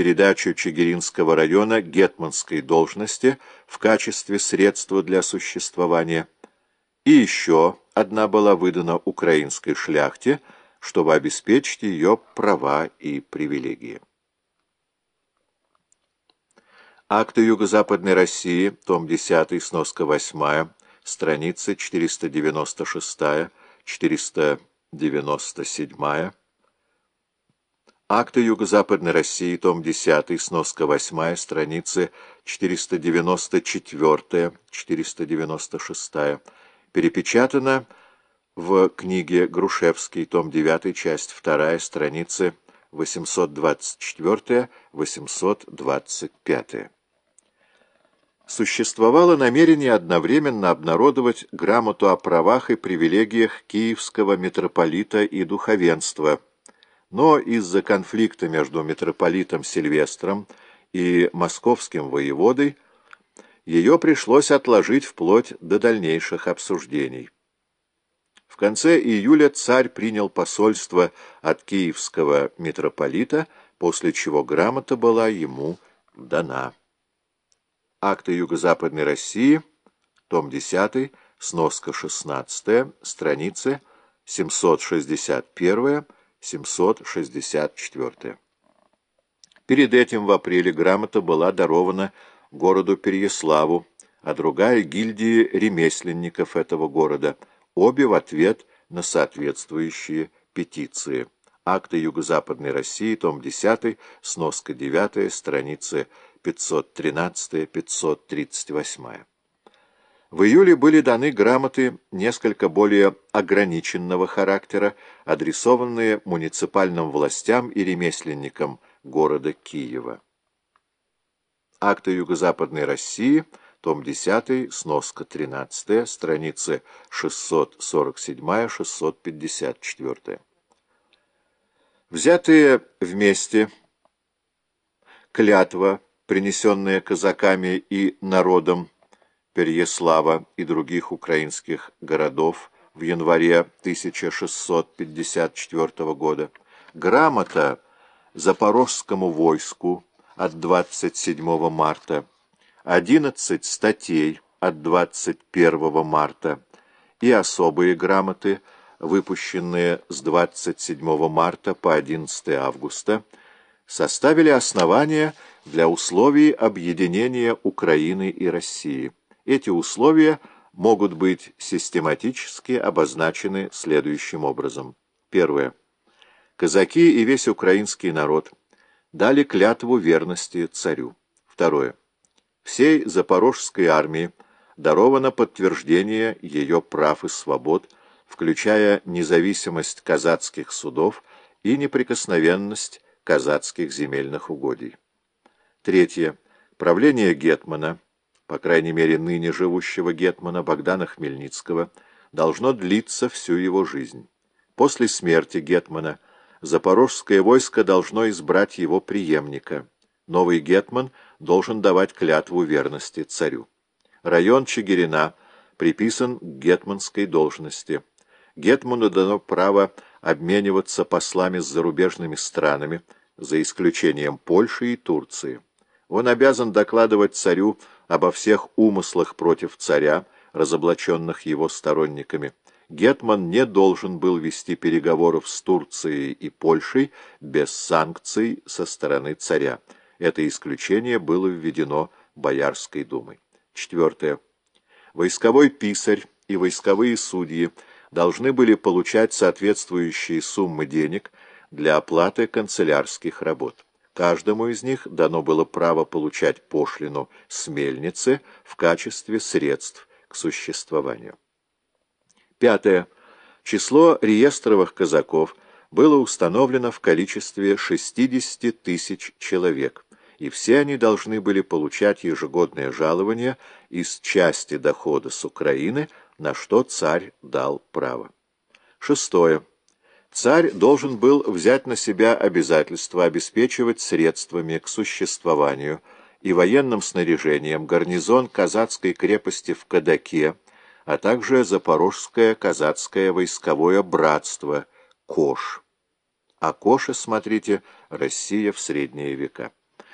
передачу Чигиринского района гетманской должности в качестве средства для существования. И еще одна была выдана украинской шляхте, чтобы обеспечить ее права и привилегии. Акты Юго-Западной России, том 10, сноска 8, страницы 496-497, Акты Юго-Западной России, том 10, сноска 8, страницы 494-496, перепечатано в книге Грушевский, том 9, часть 2, страницы 824-825. Существовало намерение одновременно обнародовать грамоту о правах и привилегиях киевского митрополита и духовенства – но из-за конфликта между митрополитом Сильвестром и московским воеводой ее пришлось отложить вплоть до дальнейших обсуждений. В конце июля царь принял посольство от киевского митрополита, после чего грамота была ему дана. Акты Юго-Западной России, том 10, сноска 16, страницы 761 764. Перед этим в апреле грамота была дарована городу Переяславу, а другая — гильдии ремесленников этого города, обе в ответ на соответствующие петиции. Акты Юго-Западной России, том 10, сноска 9, страницы 513-538. В июле были даны грамоты несколько более ограниченного характера, адресованные муниципальным властям и ремесленникам города Киева. Акты Юго-Западной России, том 10, сноска 13, страницы 647-654. Взятые вместе клятва, принесенная казаками и народом, Переяслава и других украинских городов в январе 1654 года, грамота Запорожскому войску от 27 марта, 11 статей от 21 марта. И особые грамоты, выпущенные с 27 марта по 11 августа, составили основания для условий объединения Украины и России. Эти условия могут быть систематически обозначены следующим образом. Первое. Казаки и весь украинский народ дали клятву верности царю. Второе. Всей запорожской армии даровано подтверждение ее прав и свобод, включая независимость казацких судов и неприкосновенность казацких земельных угодий. Третье. Правление Гетмана – по крайней мере ныне живущего гетмана Богдана Хмельницкого, должно длиться всю его жизнь. После смерти гетмана запорожское войско должно избрать его преемника. Новый гетман должен давать клятву верности царю. Район Чигирина приписан к гетманской должности. Гетману дано право обмениваться послами с зарубежными странами, за исключением Польши и Турции. Он обязан докладывать царю обо всех умыслах против царя, разоблаченных его сторонниками. Гетман не должен был вести переговоров с Турцией и Польшей без санкций со стороны царя. Это исключение было введено Боярской думой. Четвертое. Войсковой писарь и войсковые судьи должны были получать соответствующие суммы денег для оплаты канцелярских работ. Каждому из них дано было право получать пошлину с мельницы в качестве средств к существованию. Пятое. Число реестровых казаков было установлено в количестве 60 тысяч человек, и все они должны были получать ежегодное жалование из части дохода с Украины, на что царь дал право. Шестое. Царь должен был взять на себя обязательство обеспечивать средствами к существованию и военным снаряжением гарнизон казацкой крепости в Кадаке, а также Запорожское казацкое войсковое братство Кош. О Коше смотрите «Россия в средние века».